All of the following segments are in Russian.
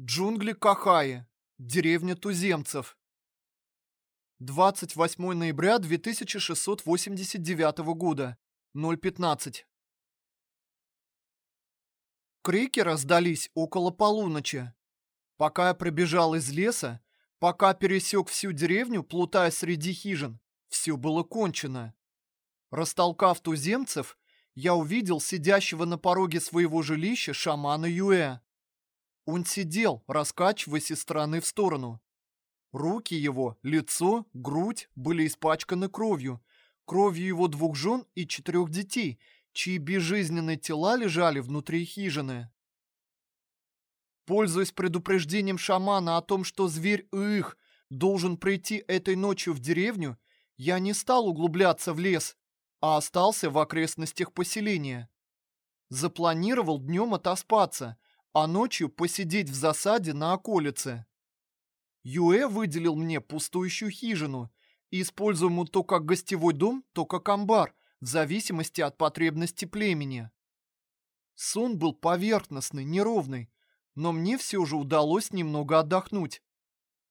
Джунгли Кахаи. Деревня туземцев. 28 ноября 2689 года. 0.15. Крики раздались около полуночи. Пока я пробежал из леса, пока пересек всю деревню, плутая среди хижин, все было кончено. Растолкав туземцев, я увидел сидящего на пороге своего жилища шамана Юэ. Он сидел, раскачиваясь из стороны в сторону. Руки его, лицо, грудь были испачканы кровью. Кровью его двух жен и четырех детей, чьи безжизненные тела лежали внутри хижины. Пользуясь предупреждением шамана о том, что зверь их должен прийти этой ночью в деревню, я не стал углубляться в лес, а остался в окрестностях поселения. Запланировал днем отоспаться – а ночью посидеть в засаде на околице. Юэ выделил мне пустующую хижину, используемую то как гостевой дом, то как амбар, в зависимости от потребности племени. Сон был поверхностный, неровный, но мне все же удалось немного отдохнуть.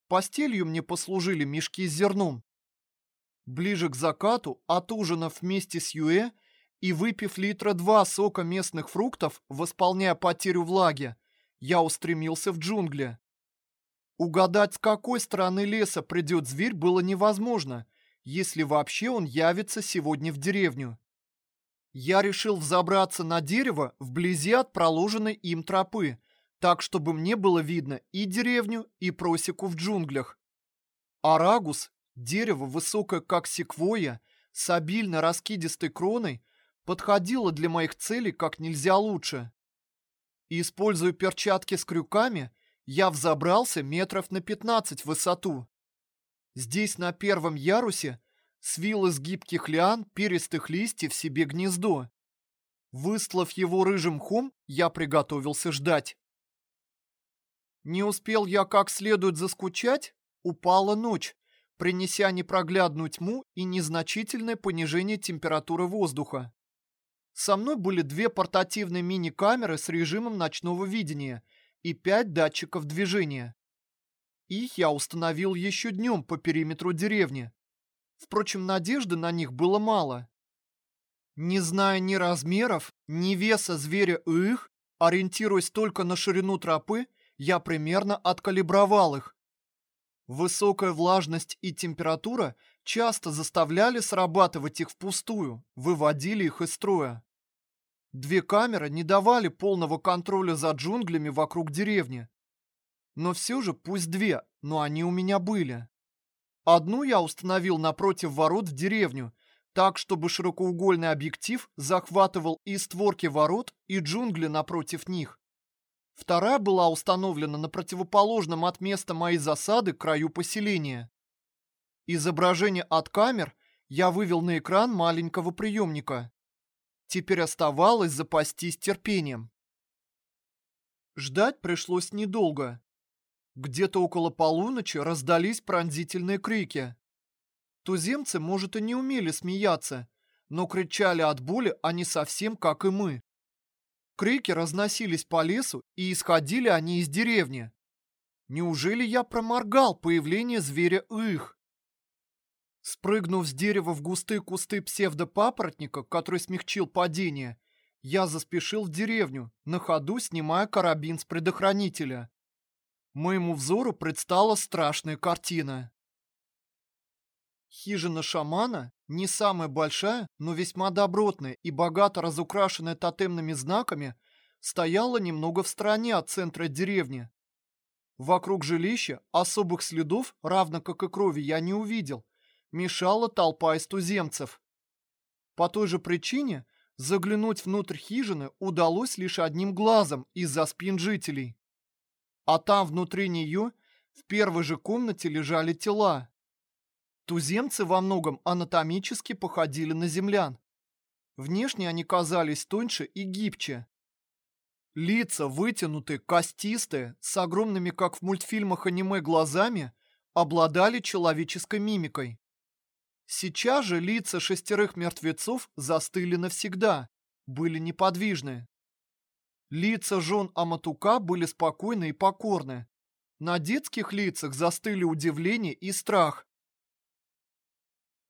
Постелью мне послужили мешки с зерном. Ближе к закату, отужинав вместе с Юэ, и выпив литра два сока местных фруктов, восполняя потерю влаги, я устремился в джунгли. Угадать, с какой стороны леса придет зверь, было невозможно, если вообще он явится сегодня в деревню. Я решил взобраться на дерево вблизи от проложенной им тропы, так, чтобы мне было видно и деревню, и просеку в джунглях. Арагус, дерево высокое как секвойя, с обильно раскидистой кроной, подходила для моих целей как нельзя лучше. И, используя перчатки с крюками, я взобрался метров на 15 в высоту. Здесь, на первом ярусе, свил из гибких лиан перистых листьев себе гнездо. Выстлав его рыжим хом, я приготовился ждать. Не успел я как следует заскучать, упала ночь, принеся непроглядную тьму и незначительное понижение температуры воздуха. Со мной были две портативные мини-камеры с режимом ночного видения и пять датчиков движения. Их я установил еще днем по периметру деревни. Впрочем, надежды на них было мало. Не зная ни размеров, ни веса зверя их, ориентируясь только на ширину тропы, я примерно откалибровал их. Высокая влажность и температура часто заставляли срабатывать их впустую, выводили их из строя. Две камеры не давали полного контроля за джунглями вокруг деревни. Но все же пусть две, но они у меня были. Одну я установил напротив ворот в деревню, так, чтобы широкоугольный объектив захватывал и створки ворот, и джунгли напротив них. Вторая была установлена на противоположном от места моей засады краю поселения. Изображение от камер я вывел на экран маленького приемника. Теперь оставалось запастись терпением. Ждать пришлось недолго. Где-то около полуночи раздались пронзительные крики. Туземцы, может, и не умели смеяться, но кричали от боли они совсем как и мы. Крики разносились по лесу, и исходили они из деревни. Неужели я проморгал появление зверя их? Спрыгнув с дерева в густые кусты псевдопапоротника, который смягчил падение, я заспешил в деревню, на ходу снимая карабин с предохранителя. Моему взору предстала страшная картина. Хижина шамана, не самая большая, но весьма добротная и богато разукрашенная тотемными знаками, стояла немного в стороне от центра деревни. Вокруг жилища особых следов, равно как и крови, я не увидел, мешала толпа из туземцев. По той же причине заглянуть внутрь хижины удалось лишь одним глазом из-за спин жителей. А там внутри нее в первой же комнате лежали тела. Туземцы во многом анатомически походили на землян. Внешне они казались тоньше и гибче. Лица вытянутые, костистые, с огромными, как в мультфильмах аниме, глазами, обладали человеческой мимикой. Сейчас же лица шестерых мертвецов застыли навсегда, были неподвижны. Лица жен Аматука были спокойны и покорны. На детских лицах застыли удивление и страх.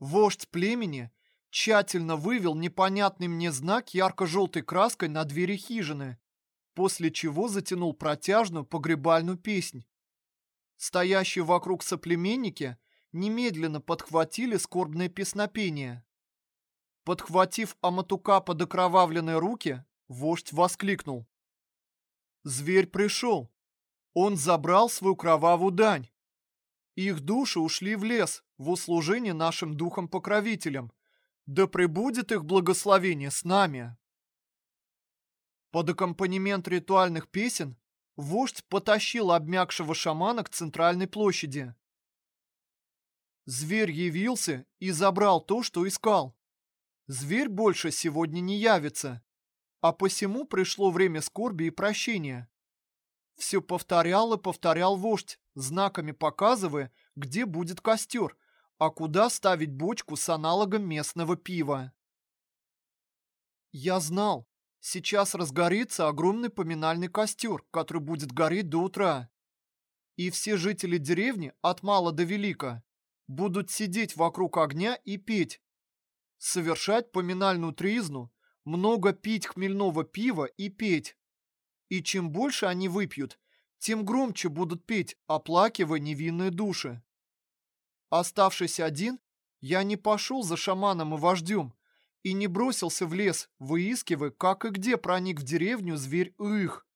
Вождь племени тщательно вывел непонятный мне знак ярко-желтой краской на двери хижины, после чего затянул протяжную погребальную песнь. Стоящие вокруг соплеменники немедленно подхватили скорбное песнопение. Подхватив Аматука под окровавленные руки, вождь воскликнул. Зверь пришел. Он забрал свою кровавую дань. Их души ушли в лес в услужение нашим духом-покровителям. Да пребудет их благословение с нами. Под аккомпанемент ритуальных песен вождь потащил обмякшего шамана к центральной площади. Зверь явился и забрал то, что искал. Зверь больше сегодня не явится, а посему пришло время скорби и прощения. Все повторял и повторял вождь, знаками показывая, где будет костер, а куда ставить бочку с аналогом местного пива. Я знал, сейчас разгорится огромный поминальный костер, который будет гореть до утра. И все жители деревни, от мала до велика, будут сидеть вокруг огня и петь, совершать поминальную тризну, много пить хмельного пива и петь. И чем больше они выпьют, тем громче будут петь, оплакивая невинные души. Оставшись один, я не пошел за шаманом и вождем и не бросился в лес, выискивая, как и где проник в деревню зверь их.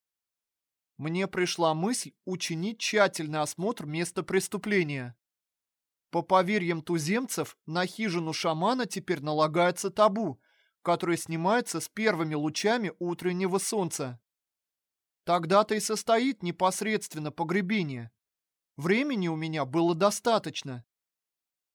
Мне пришла мысль учинить тщательный осмотр места преступления. По поверьям туземцев, на хижину шамана теперь налагается табу, которое снимается с первыми лучами утреннего солнца. Тогда-то и состоит непосредственно погребение. Времени у меня было достаточно.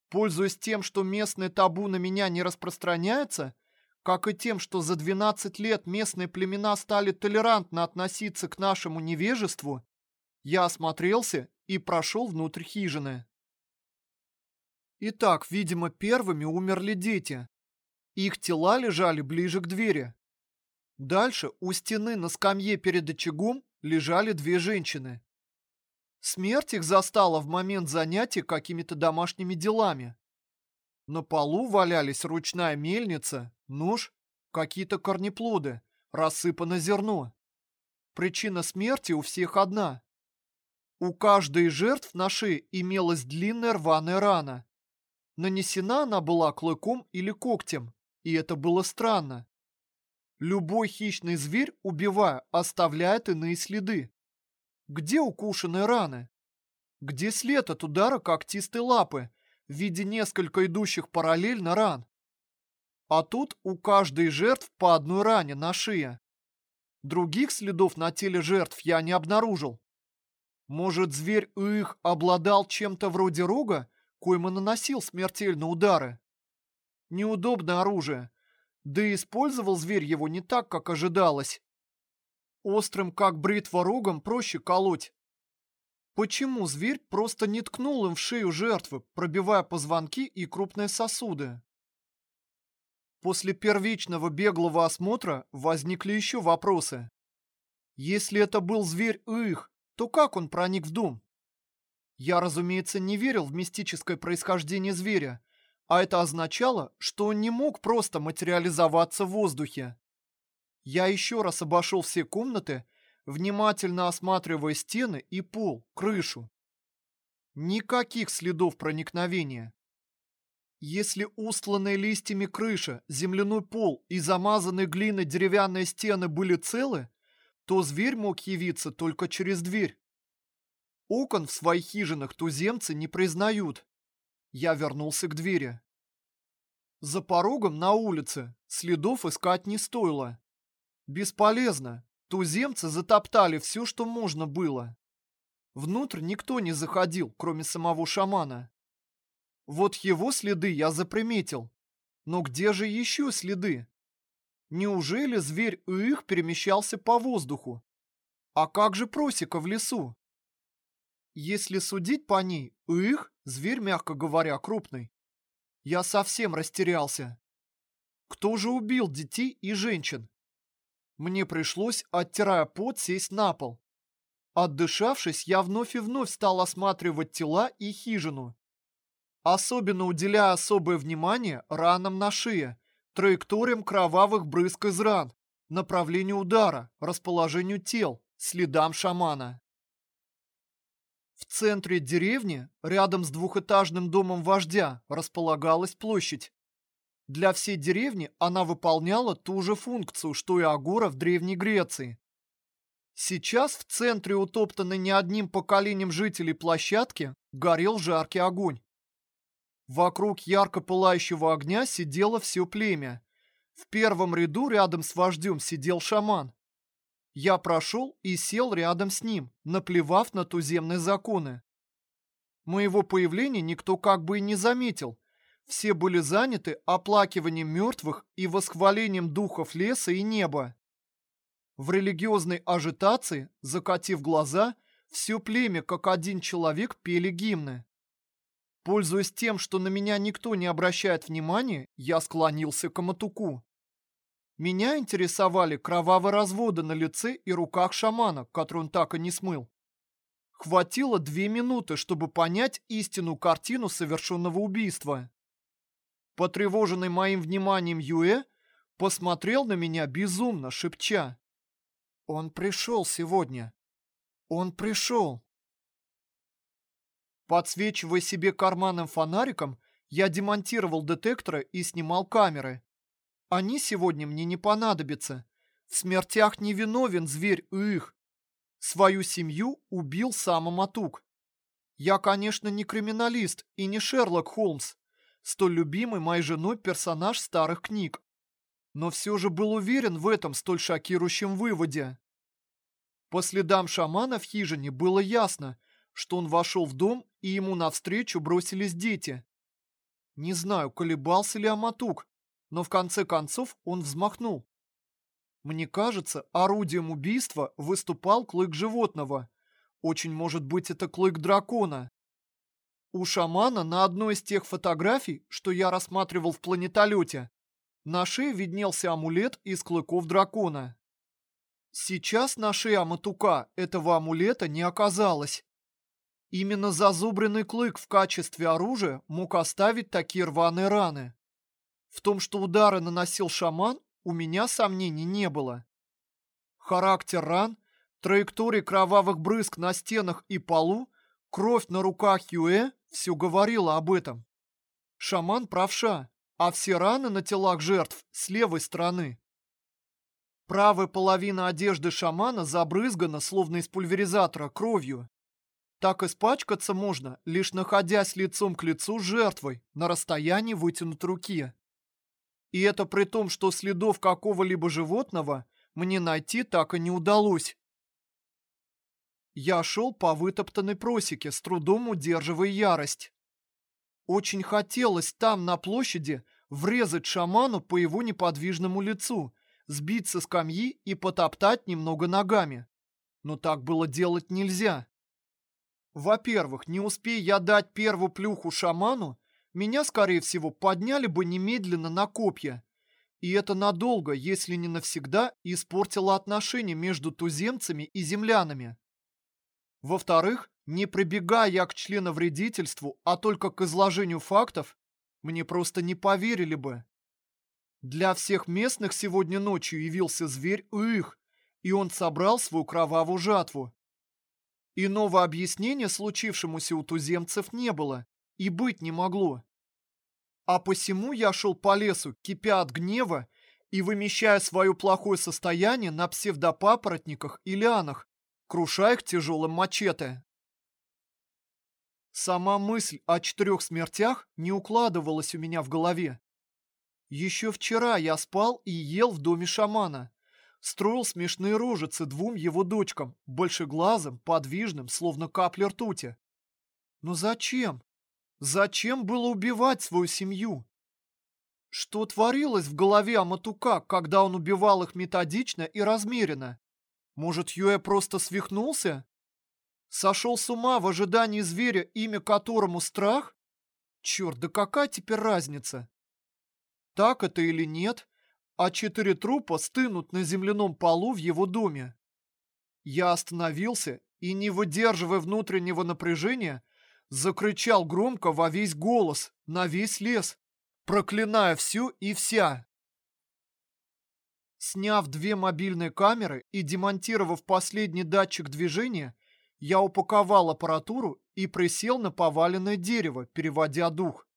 Пользуясь тем, что местное табу на меня не распространяется, как и тем, что за 12 лет местные племена стали толерантно относиться к нашему невежеству, я осмотрелся и прошел внутрь хижины. Итак, видимо, первыми умерли дети. Их тела лежали ближе к двери. Дальше у стены на скамье перед очагом лежали две женщины. Смерть их застала в момент занятия какими-то домашними делами. На полу валялись ручная мельница, нож, какие-то корнеплоды, рассыпано зерно. Причина смерти у всех одна. У каждой из жертв на шее имелась длинная рваная рана, Нанесена она была клыком или когтем, и это было странно. Любой хищный зверь, убивая, оставляет иные следы. Где укушенные раны? Где след от удара когтистой лапы в виде несколько идущих параллельно ран? А тут у каждой жертв по одной ране на шее. Других следов на теле жертв я не обнаружил. Может, зверь их обладал чем-то вроде рога, коим и наносил смертельные удары. Неудобное оружие, да и использовал зверь его не так, как ожидалось. Острым, как бритва рогом, проще колоть. Почему зверь просто не ткнул им в шею жертвы, пробивая позвонки и крупные сосуды? После первичного беглого осмотра возникли еще вопросы. Если это был зверь их, то как он проник в дом? Я, разумеется, не верил в мистическое происхождение зверя, а это означало, что он не мог просто материализоваться в воздухе. Я еще раз обошел все комнаты, внимательно осматривая стены и пол, крышу. Никаких следов проникновения. Если устланные листьями крыша, земляной пол и замазанные глиной деревянные стены были целы, то зверь мог явиться только через дверь. Окон в своих хижинах туземцы не признают. Я вернулся к двери. За порогом на улице следов искать не стоило. Бесполезно. Туземцы затоптали все, что можно было. Внутрь никто не заходил, кроме самого шамана. Вот его следы я заприметил. Но где же еще следы? Неужели зверь их перемещался по воздуху? А как же просека в лесу? Если судить по ней, их, зверь, мягко говоря, крупный. Я совсем растерялся. Кто же убил детей и женщин? Мне пришлось, оттирая пот, сесть на пол. Отдышавшись, я вновь и вновь стал осматривать тела и хижину. Особенно уделяя особое внимание ранам на шее, траекториям кровавых брызг из ран, направлению удара, расположению тел, следам шамана. Центре деревни, рядом с двухэтажным домом вождя, располагалась площадь. Для всей деревни она выполняла ту же функцию, что и Агора в Древней Греции. Сейчас в центре утоптанной не одним поколением жителей площадки горел жаркий огонь. Вокруг ярко пылающего огня сидело все племя. В первом ряду рядом с вождем сидел шаман. Я прошел и сел рядом с ним, наплевав на туземные законы. Моего появления никто как бы и не заметил. Все были заняты оплакиванием мертвых и восхвалением духов леса и неба. В религиозной ажитации, закатив глаза, все племя как один человек пели гимны. Пользуясь тем, что на меня никто не обращает внимания, я склонился к Аматуку. Меня интересовали кровавые разводы на лице и руках шамана, который он так и не смыл. Хватило две минуты, чтобы понять истинную картину совершенного убийства. Потревоженный моим вниманием Юэ посмотрел на меня безумно, шепча. «Он пришел сегодня. Он пришел». Подсвечивая себе карманным фонариком, я демонтировал детекторы и снимал камеры. Они сегодня мне не понадобятся. В смертях не виновен зверь их. Свою семью убил сам Аматук. Я, конечно, не криминалист и не Шерлок Холмс, столь любимый моей женой персонаж старых книг. Но все же был уверен в этом столь шокирующем выводе. По следам шамана в хижине было ясно, что он вошел в дом и ему навстречу бросились дети. Не знаю, колебался ли Аматук, но в конце концов он взмахнул. Мне кажется, орудием убийства выступал клык животного. Очень может быть это клык дракона. У шамана на одной из тех фотографий, что я рассматривал в планетолете, на шее виднелся амулет из клыков дракона. Сейчас на шее Аматука этого амулета не оказалось. Именно зазубренный клык в качестве оружия мог оставить такие рваные раны. В том, что удары наносил шаман, у меня сомнений не было. Характер ран, траектории кровавых брызг на стенах и полу, кровь на руках Юэ все говорило об этом. Шаман правша, а все раны на телах жертв с левой стороны. Правая половина одежды шамана забрызгана, словно из пульверизатора, кровью. Так испачкаться можно, лишь находясь лицом к лицу с жертвой на расстоянии вытянутой руки. И это при том, что следов какого-либо животного мне найти так и не удалось. Я шел по вытоптанной просеке, с трудом удерживая ярость. Очень хотелось там, на площади, врезать шаману по его неподвижному лицу, сбить со скамьи и потоптать немного ногами. Но так было делать нельзя. Во-первых, не успея я дать первую плюху шаману, меня, скорее всего, подняли бы немедленно на копья. И это надолго, если не навсегда, испортило отношения между туземцами и землянами. Во-вторых, не прибегая к членовредительству, а только к изложению фактов, мне просто не поверили бы. Для всех местных сегодня ночью явился зверь их, и он собрал свою кровавую жатву. Иного объяснения случившемуся у туземцев не было и быть не могло. А посему я шел по лесу, кипя от гнева и вымещая свое плохое состояние на псевдопапоротниках и лианах, круша их тяжелым мачете. Сама мысль о четырех смертях не укладывалась у меня в голове. Еще вчера я спал и ел в доме шамана. Строил смешные рожицы двум его дочкам, большеглазым, подвижным, словно капли ртути. Но зачем? Зачем было убивать свою семью? Что творилось в голове Аматука, когда он убивал их методично и размеренно? Может, Юэ просто свихнулся? Сошел с ума в ожидании зверя, имя которому страх? Черт, да какая теперь разница? Так это или нет? а четыре трупа стынут на земляном полу в его доме. Я остановился и, не выдерживая внутреннего напряжения, закричал громко во весь голос, на весь лес, проклиная всю и вся. Сняв две мобильные камеры и демонтировав последний датчик движения, я упаковал аппаратуру и присел на поваленное дерево, переводя дух.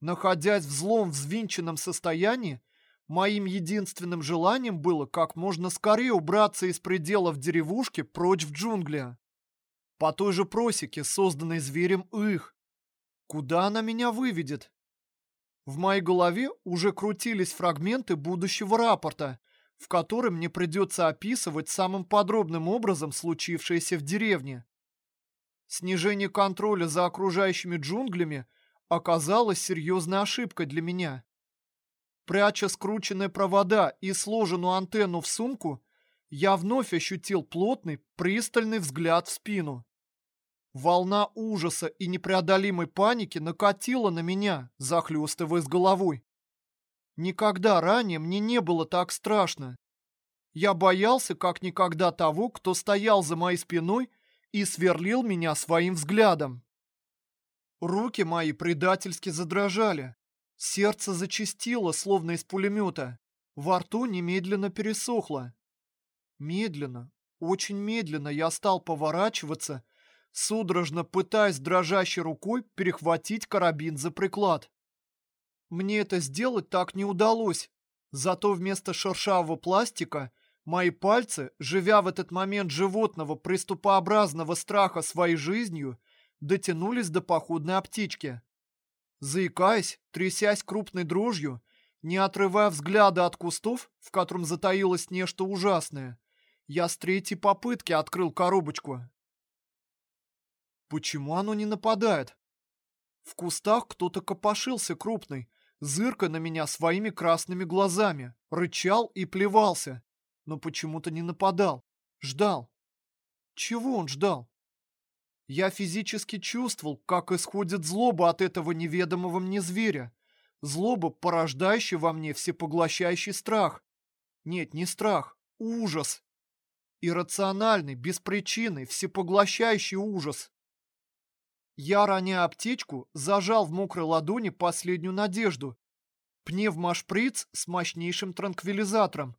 Находясь в злом взвинченном состоянии, моим единственным желанием было как можно скорее убраться из пределов деревушки прочь в джунгли. По той же просеке, созданной зверем их. Куда она меня выведет? В моей голове уже крутились фрагменты будущего рапорта, в котором мне придется описывать самым подробным образом случившееся в деревне. Снижение контроля за окружающими джунглями оказалось серьезной ошибкой для меня. Пряча скрученные провода и сложенную антенну в сумку, я вновь ощутил плотный, пристальный взгляд в спину. Волна ужаса и непреодолимой паники накатила на меня, захлестывая с головой. Никогда ранее мне не было так страшно. Я боялся как никогда того, кто стоял за моей спиной и сверлил меня своим взглядом. Руки мои предательски задрожали. Сердце зачастило, словно из пулемета. Во рту немедленно пересохло. Медленно, очень медленно я стал поворачиваться, судорожно пытаясь дрожащей рукой перехватить карабин за приклад. Мне это сделать так не удалось, зато вместо шершавого пластика мои пальцы, живя в этот момент животного приступообразного страха своей жизнью, дотянулись до походной аптечки. Заикаясь, трясясь крупной дрожью, не отрывая взгляда от кустов, в котором затаилось нечто ужасное, я с третьей попытки открыл коробочку. Почему оно не нападает? В кустах кто-то копошился крупный, зырка на меня своими красными глазами, рычал и плевался, но почему-то не нападал, ждал. Чего он ждал? Я физически чувствовал, как исходит злоба от этого неведомого мне зверя. Злоба, порождающая во мне всепоглощающий страх. Нет, не страх, ужас. Иррациональный, беспричинный, всепоглощающий ужас. Я, роняя аптечку, зажал в мокрой ладони последнюю надежду. Пневмошприц с мощнейшим транквилизатором.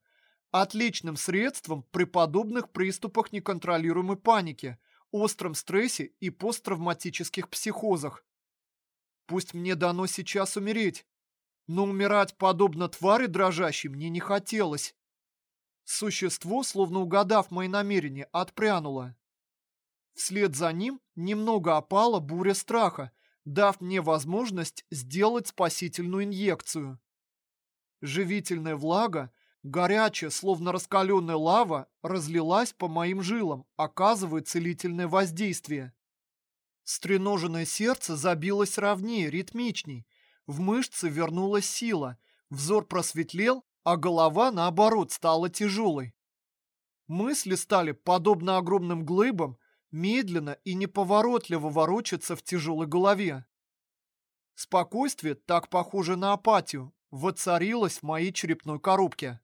Отличным средством при подобных приступах неконтролируемой паники, остром стрессе и посттравматических психозах. Пусть мне дано сейчас умереть, но умирать подобно твари дрожащей мне не хотелось. Существо, словно угадав мои намерения, отпрянуло. Вслед за ним немного опала буря страха, дав мне возможность сделать спасительную инъекцию. Живительная влага, горячая, словно раскаленная лава, разлилась по моим жилам, оказывая целительное воздействие. Стреноженное сердце забилось ровнее, ритмичней. В мышцы вернулась сила, взор просветлел, а голова, наоборот, стала тяжелой. Мысли стали, подобно огромным глыбам, медленно и неповоротливо ворочаться в тяжелой голове. Спокойствие, так похоже на апатию, воцарилось в моей черепной коробке.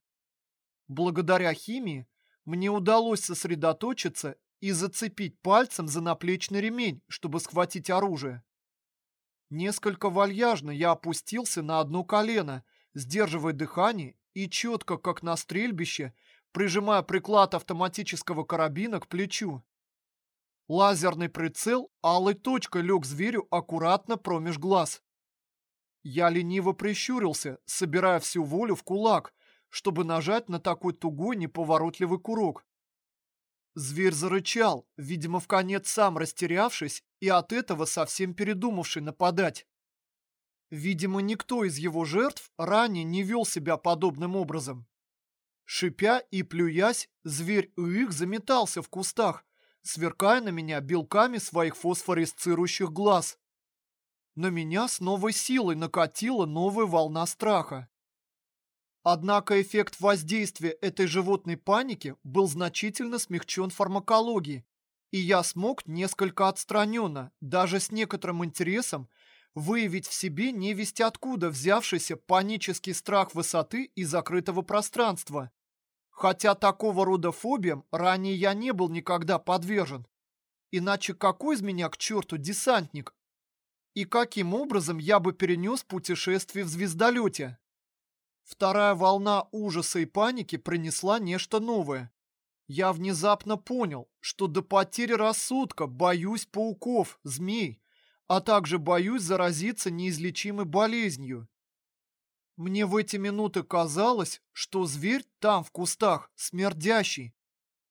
Благодаря химии мне удалось сосредоточиться и зацепить пальцем за наплечный ремень, чтобы схватить оружие. Несколько вальяжно я опустился на одно колено, сдерживая дыхание и четко, как на стрельбище, прижимая приклад автоматического карабина к плечу. Лазерный прицел алой точкой лег зверю аккуратно промеж глаз. Я лениво прищурился, собирая всю волю в кулак, чтобы нажать на такой тугой неповоротливый курок. Зверь зарычал, видимо, в конец сам растерявшись и от этого совсем передумавший нападать. Видимо, никто из его жертв ранее не вел себя подобным образом. Шипя и плюясь, зверь их заметался в кустах, сверкая на меня белками своих фосфоресцирующих глаз. На меня с новой силой накатила новая волна страха. Однако эффект воздействия этой животной паники был значительно смягчен фармакологией, и я смог несколько отстраненно, даже с некоторым интересом, выявить в себе невесть откуда взявшийся панический страх высоты и закрытого пространства. Хотя такого рода фобиям ранее я не был никогда подвержен. Иначе какой из меня к черту десантник? И каким образом я бы перенес путешествие в звездолете? Вторая волна ужаса и паники принесла нечто новое. Я внезапно понял, что до потери рассудка боюсь пауков, змей, а также боюсь заразиться неизлечимой болезнью. Мне в эти минуты казалось, что зверь там в кустах смердящий,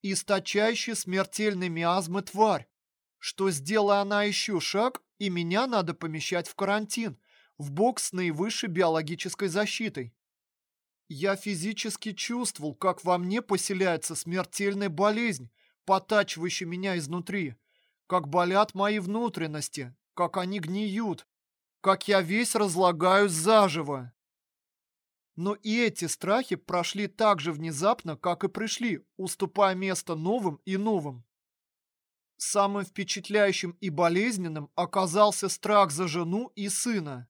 источающий смертельный миазмы тварь, что сделая она еще шаг, и меня надо помещать в карантин, в бокс с наивысшей биологической защитой. Я физически чувствовал, как во мне поселяется смертельная болезнь, потачивающая меня изнутри, как болят мои внутренности, как они гниют, как я весь разлагаюсь заживо. Но и эти страхи прошли так же внезапно, как и пришли, уступая место новым и новым. Самым впечатляющим и болезненным оказался страх за жену и сына.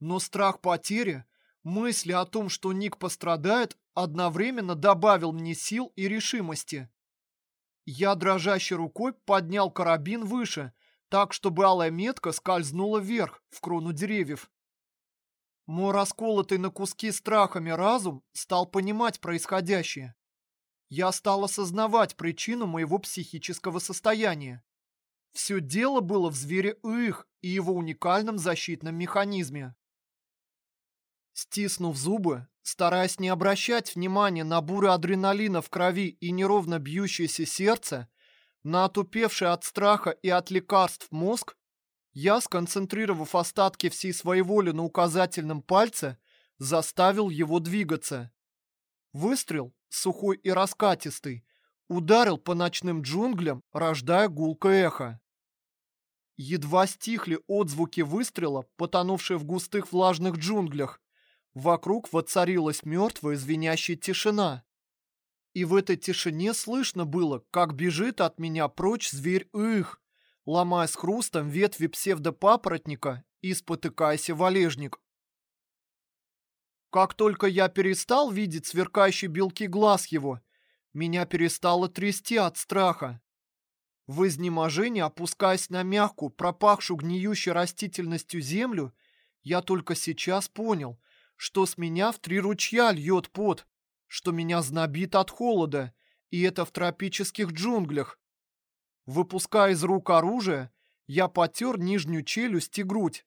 Но страх потери, мысли о том, что Ник пострадает, одновременно добавил мне сил и решимости. Я дрожащей рукой поднял карабин выше, так, чтобы алая метка скользнула вверх, в крону деревьев. Мой расколотый на куски страхами разум стал понимать происходящее. Я стал осознавать причину моего психического состояния. Все дело было в звере их и его уникальном защитном механизме. Стиснув зубы, стараясь не обращать внимания на буры адреналина в крови и неровно бьющееся сердце, на отупевший от страха и от лекарств мозг, я, сконцентрировав остатки всей своей воли на указательном пальце, заставил его двигаться. Выстрел, сухой и раскатистый, ударил по ночным джунглям, рождая гулкое эхо. Едва стихли отзвуки выстрела, потонувшие в густых влажных джунглях, вокруг воцарилась мертвая звенящая тишина. И в этой тишине слышно было, как бежит от меня прочь зверь их, ломая с хрустом ветви псевдопапоротника и спотыкаясь валежник. Как только я перестал видеть сверкающие белки глаз его, меня перестало трясти от страха. В изнеможении, опускаясь на мягкую, пропахшую гниющей растительностью землю, я только сейчас понял, что с меня в три ручья льет пот, что меня знобит от холода, и это в тропических джунглях. Выпуская из рук оружие, я потер нижнюю челюсть и грудь.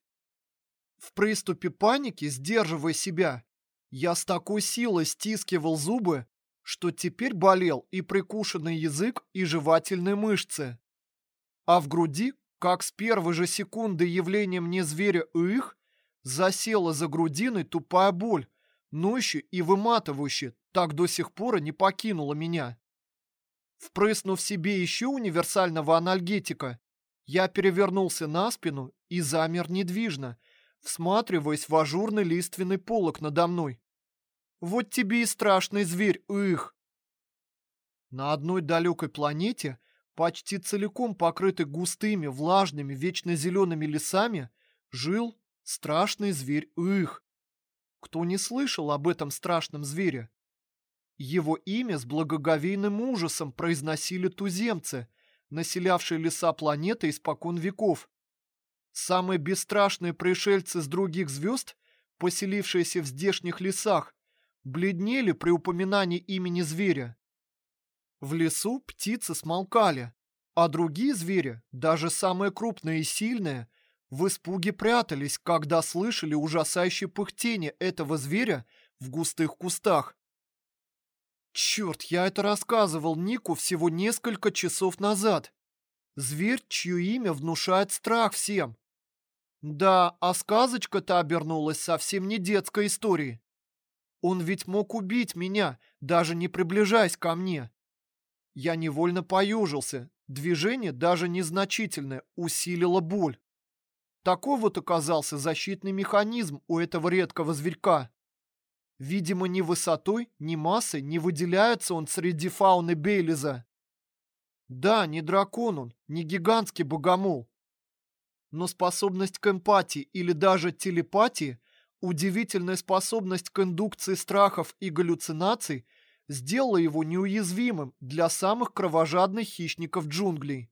В приступе паники, сдерживая себя, я с такой силой стискивал зубы, что теперь болел и прикушенный язык, и жевательные мышцы. А в груди, как с первой же секунды явления мне зверя их, засела за грудиной тупая боль, ноющая и выматывающая, так до сих пор и не покинула меня. Впрыснув себе еще универсального анальгетика, я перевернулся на спину и замер недвижно, всматриваясь в ажурный лиственный полок надо мной. Вот тебе и страшный зверь, их! На одной далекой планете, почти целиком покрытой густыми, влажными, вечно зелеными лесами, жил страшный зверь их. Кто не слышал об этом страшном звере? Его имя с благоговейным ужасом произносили туземцы, населявшие леса планеты испокон веков. Самые бесстрашные пришельцы с других звезд, поселившиеся в здешних лесах, бледнели при упоминании имени зверя. В лесу птицы смолкали, а другие звери, даже самые крупные и сильные, в испуге прятались, когда слышали ужасающее пыхтение этого зверя в густых кустах. Черт, я это рассказывал Нику всего несколько часов назад. Зверь, чье имя внушает страх всем. Да, а сказочка-то обернулась совсем не детской историей. Он ведь мог убить меня, даже не приближаясь ко мне. Я невольно поюжился. Движение, даже незначительное, усилило боль. Такой вот оказался защитный механизм у этого редкого зверька. Видимо, ни высотой, ни массой не выделяется он среди фауны Бейлиза. Да, не дракон он, не гигантский богомол. Но способность к эмпатии или даже телепатии, удивительная способность к индукции страхов и галлюцинаций сделала его неуязвимым для самых кровожадных хищников джунглей.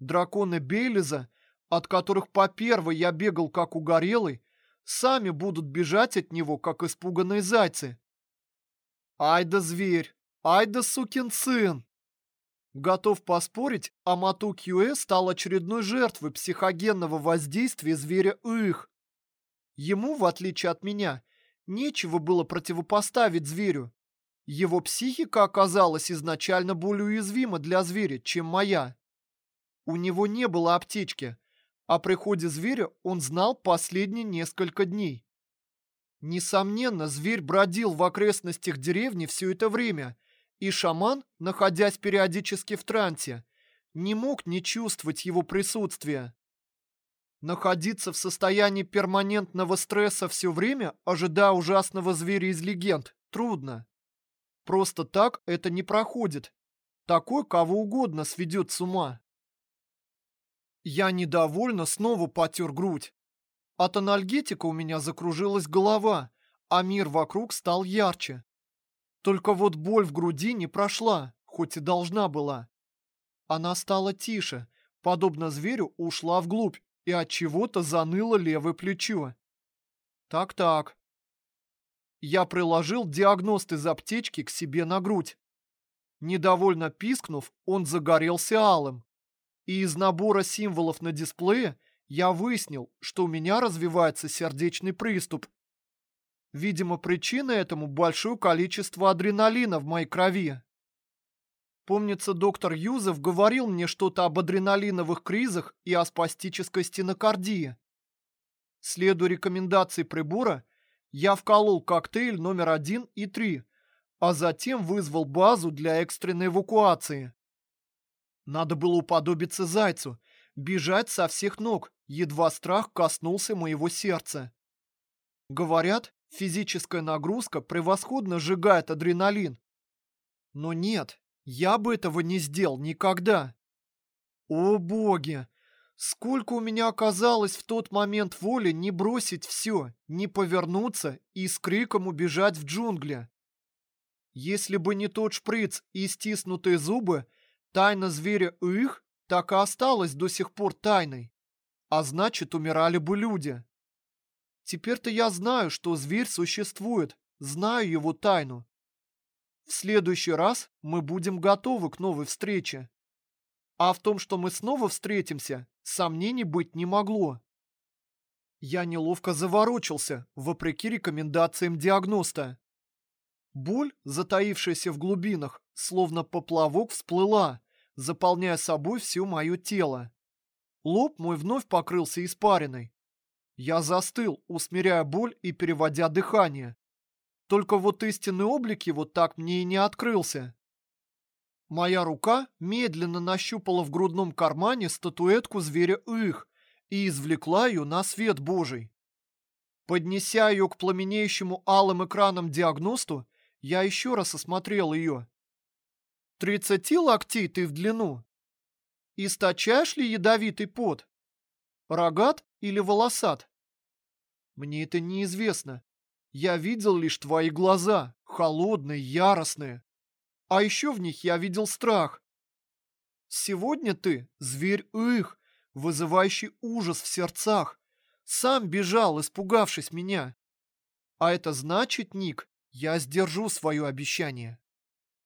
Драконы Бейлиза, от которых по первой я бегал как угорелый, сами будут бежать от него, как испуганные зайцы. Ай да зверь! Ай да сукин сын! Готов поспорить, Амату Кьюэ стал очередной жертвой психогенного воздействия зверя Их. Ему, в отличие от меня, нечего было противопоставить зверю. Его психика оказалась изначально более уязвима для зверя, чем моя. У него не было аптечки, о приходе зверя он знал последние несколько дней. Несомненно, зверь бродил в окрестностях деревни все это время, и шаман, находясь периодически в трансе, не мог не чувствовать его присутствия. Находиться в состоянии перманентного стресса все время, ожидая ужасного зверя из легенд, трудно. Просто так это не проходит. Такой кого угодно сведет с ума. Я недовольно снова потер грудь. От анальгетика у меня закружилась голова, а мир вокруг стал ярче. Только вот боль в груди не прошла, хоть и должна была. Она стала тише, подобно зверю ушла вглубь и от чего-то заныло левое плечо. Так-так. Я приложил диагност из аптечки к себе на грудь. Недовольно пискнув, он загорелся алым и из набора символов на дисплее я выяснил, что у меня развивается сердечный приступ. Видимо, причина этому большое количество адреналина в моей крови. Помнится, доктор Юзеф говорил мне что-то об адреналиновых кризах и о спастической стенокардии. Следуя рекомендации прибора, я вколол коктейль номер один и три, а затем вызвал базу для экстренной эвакуации. Надо было уподобиться зайцу, бежать со всех ног, едва страх коснулся моего сердца. Говорят, физическая нагрузка превосходно сжигает адреналин. Но нет, я бы этого не сделал никогда. О боги! Сколько у меня оказалось в тот момент воли не бросить все, не повернуться и с криком убежать в джунгли. Если бы не тот шприц и стиснутые зубы, Тайна зверя их так и осталась до сих пор тайной. А значит, умирали бы люди. Теперь-то я знаю, что зверь существует, знаю его тайну. В следующий раз мы будем готовы к новой встрече. А в том, что мы снова встретимся, сомнений быть не могло. Я неловко заворочился, вопреки рекомендациям диагноста. Боль, затаившаяся в глубинах, словно поплавок всплыла, заполняя собой все мое тело. Лоб мой вновь покрылся испариной. Я застыл, усмиряя боль и переводя дыхание. Только вот истинный облик его так мне и не открылся. Моя рука медленно нащупала в грудном кармане статуэтку зверя Их и извлекла ее на свет Божий. Поднеся ее к пламенеющему алым экраном диагносту, я еще раз осмотрел ее. Тридцати локтей ты в длину? Источаешь ли ядовитый пот? Рогат или волосат? Мне это неизвестно. Я видел лишь твои глаза, холодные, яростные. А еще в них я видел страх. Сегодня ты – зверь их, вызывающий ужас в сердцах. Сам бежал, испугавшись меня. А это значит, Ник, я сдержу свое обещание.